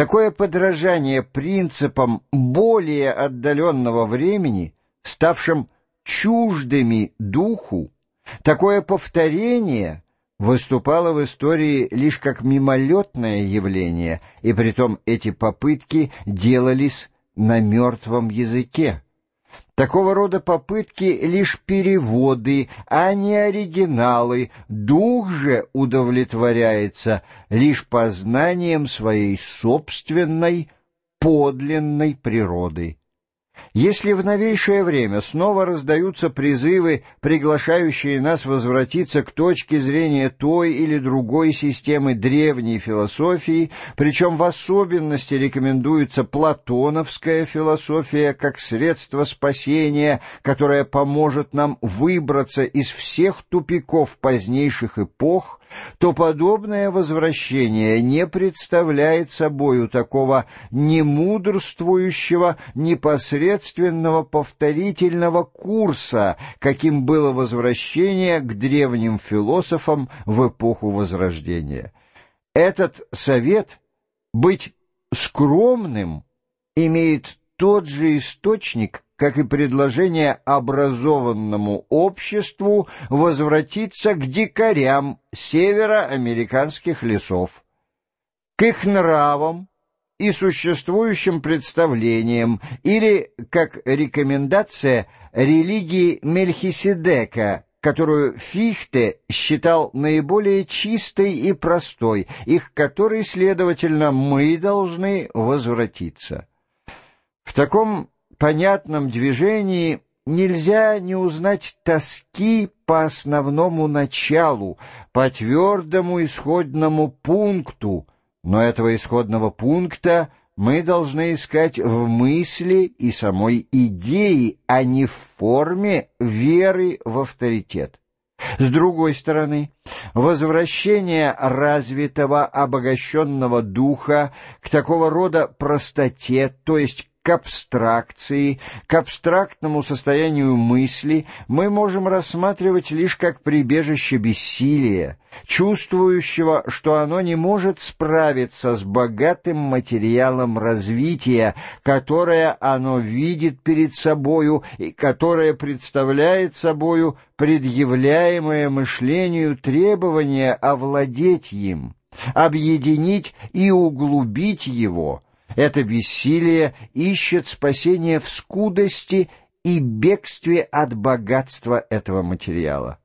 Такое подражание принципам более отдаленного времени, ставшим чуждыми духу, такое повторение выступало в истории лишь как мимолетное явление, и притом эти попытки делались на мертвом языке. Такого рода попытки — лишь переводы, а не оригиналы. Дух же удовлетворяется лишь познанием своей собственной подлинной природы. Если в новейшее время снова раздаются призывы, приглашающие нас возвратиться к точке зрения той или другой системы древней философии, причем в особенности рекомендуется платоновская философия как средство спасения, которое поможет нам выбраться из всех тупиков позднейших эпох, то подобное возвращение не представляет собою такого немудрствующего, непосредственного повторительного курса, каким было возвращение к древним философам в эпоху Возрождения. Этот совет быть скромным имеет тот же источник, как и предложение образованному обществу возвратиться к дикарям североамериканских лесов, к их нравам и существующим представлениям или как рекомендация религии Мельхиседека, которую Фихте считал наиболее чистой и простой, и к которой, следовательно, мы должны возвратиться. В таком понятном движении нельзя не узнать тоски по основному началу, по твердому исходному пункту, но этого исходного пункта мы должны искать в мысли и самой идеи, а не в форме веры в авторитет. С другой стороны, возвращение развитого обогащенного духа к такого рода простоте, то есть к абстракции, к абстрактному состоянию мысли мы можем рассматривать лишь как прибежище бессилия, чувствующего, что оно не может справиться с богатым материалом развития, которое оно видит перед собою и которое представляет собою предъявляемое мышлению требование овладеть им, объединить и углубить его — это бессилие ищет спасения в скудости и бегстве от богатства этого материала.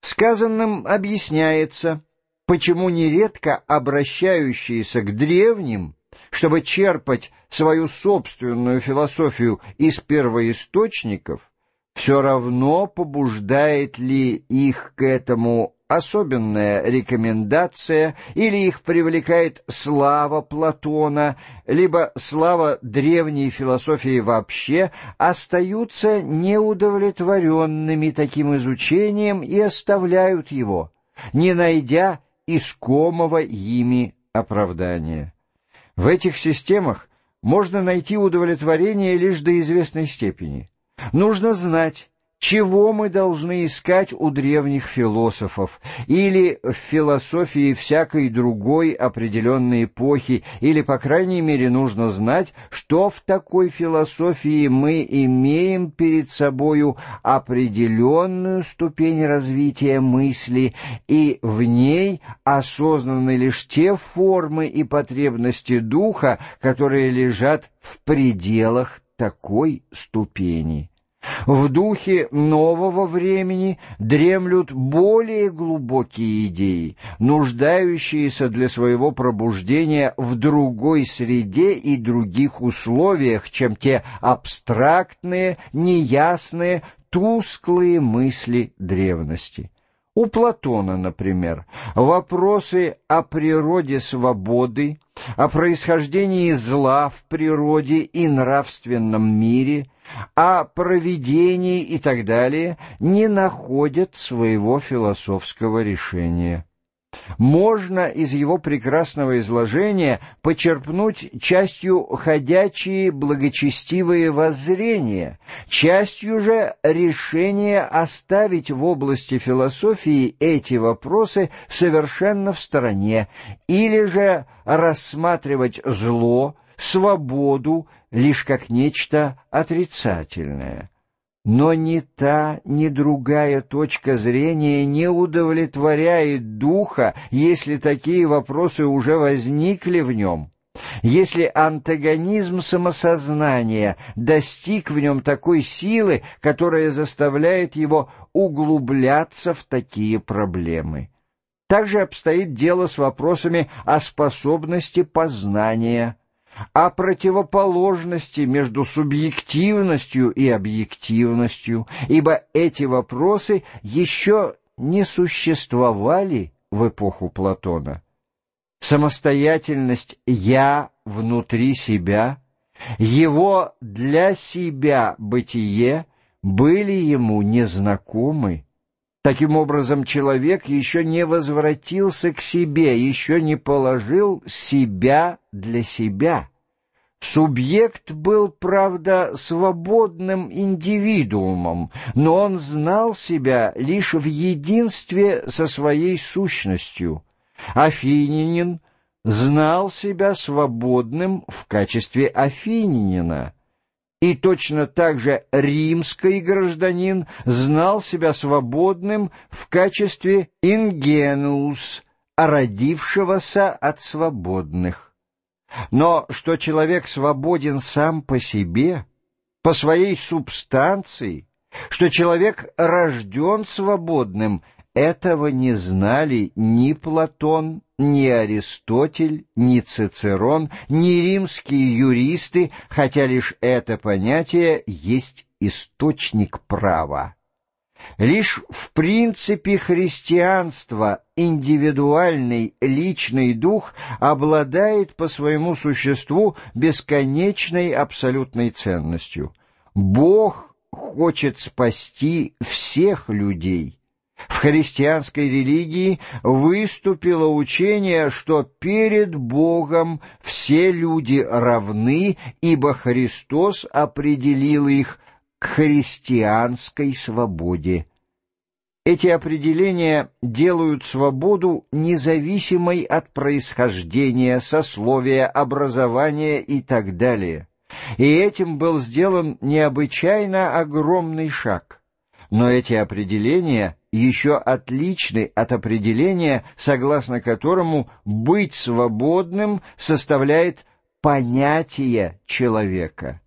Сказанным объясняется, почему нередко обращающиеся к древним, чтобы черпать свою собственную философию из первоисточников, все равно побуждает ли их к этому особенная рекомендация, или их привлекает слава Платона, либо слава древней философии вообще, остаются неудовлетворенными таким изучением и оставляют его, не найдя искомого ими оправдания. В этих системах можно найти удовлетворение лишь до известной степени. Нужно знать, чего мы должны искать у древних философов, или в философии всякой другой определенной эпохи, или, по крайней мере, нужно знать, что в такой философии мы имеем перед собою определенную ступень развития мысли, и в ней осознаны лишь те формы и потребности духа, которые лежат в пределах такой ступени. В духе нового времени дремлют более глубокие идеи, нуждающиеся для своего пробуждения в другой среде и других условиях, чем те абстрактные, неясные, тусклые мысли древности. У Платона, например, вопросы о природе свободы, о происхождении зла в природе и нравственном мире, о провидении и так далее не находят своего философского решения. Можно из его прекрасного изложения почерпнуть частью ходячие благочестивые воззрения, частью же решение оставить в области философии эти вопросы совершенно в стороне, или же рассматривать зло, свободу лишь как нечто отрицательное. Но ни та, ни другая точка зрения не удовлетворяет духа, если такие вопросы уже возникли в нем. Если антагонизм самосознания достиг в нем такой силы, которая заставляет его углубляться в такие проблемы. Также обстоит дело с вопросами о способности познания, о противоположности между субъективностью и объективностью, ибо эти вопросы еще не существовали в эпоху Платона. Самостоятельность «я» внутри себя, его для себя бытие были ему незнакомы. Таким образом, человек еще не возвратился к себе, еще не положил себя для себя. Субъект был, правда, свободным индивидуумом, но он знал себя лишь в единстве со своей сущностью. Афининин знал себя свободным в качестве афининина. И точно так же римский гражданин знал себя свободным в качестве ингенус, родившегося от свободных. Но что человек свободен сам по себе, по своей субстанции, что человек рожден свободным — этого не знали ни Платон, ни Аристотель, ни Цицерон, ни римские юристы, хотя лишь это понятие есть источник права. Лишь в принципе христианства индивидуальный личный дух обладает по своему существу бесконечной абсолютной ценностью. Бог хочет спасти всех людей. В христианской религии выступило учение, что перед Богом все люди равны, ибо Христос определил их к христианской свободе. Эти определения делают свободу независимой от происхождения, сословия, образования и так далее. И этим был сделан необычайно огромный шаг. Но эти определения еще отличны от определения, согласно которому быть свободным составляет понятие человека.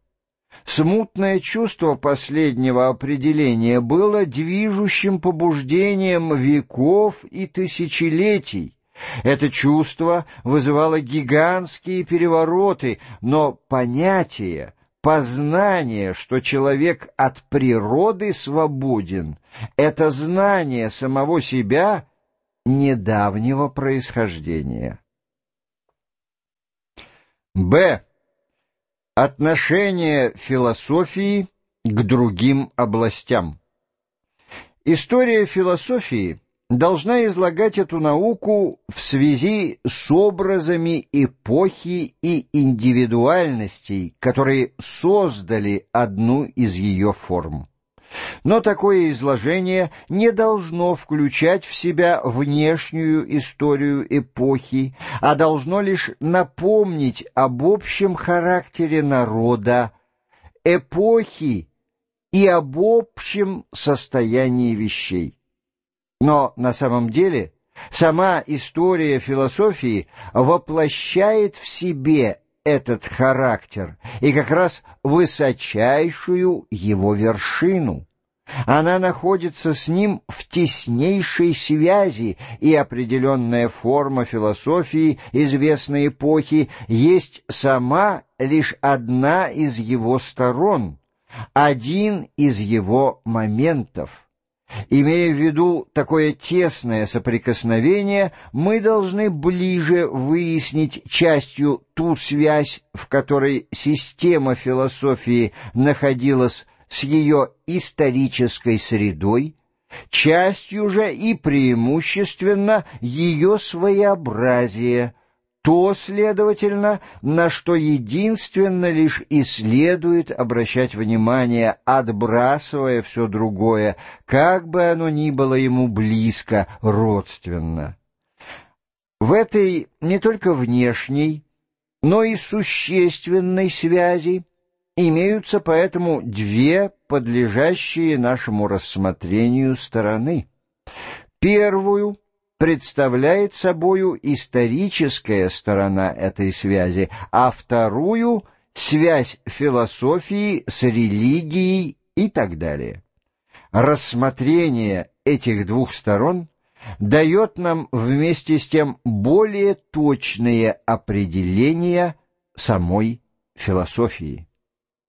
Смутное чувство последнего определения было движущим побуждением веков и тысячелетий. Это чувство вызывало гигантские перевороты, но понятие — Познание, что человек от природы свободен, это знание самого себя недавнего происхождения. Б. Отношение философии к другим областям. История философии должна излагать эту науку в связи с образами эпохи и индивидуальностей, которые создали одну из ее форм. Но такое изложение не должно включать в себя внешнюю историю эпохи, а должно лишь напомнить об общем характере народа, эпохи и об общем состоянии вещей. Но на самом деле сама история философии воплощает в себе этот характер и как раз высочайшую его вершину. Она находится с ним в теснейшей связи, и определенная форма философии известной эпохи есть сама лишь одна из его сторон, один из его моментов. Имея в виду такое тесное соприкосновение, мы должны ближе выяснить частью ту связь, в которой система философии находилась с ее исторической средой, частью же и преимущественно ее своеобразие, то, следовательно, на что единственно лишь и следует обращать внимание, отбрасывая все другое, как бы оно ни было ему близко, родственно. В этой не только внешней, но и существенной связи имеются поэтому две подлежащие нашему рассмотрению стороны. Первую представляет собою историческая сторона этой связи, а вторую — связь философии с религией и так далее. Рассмотрение этих двух сторон дает нам вместе с тем более точные определения самой философии.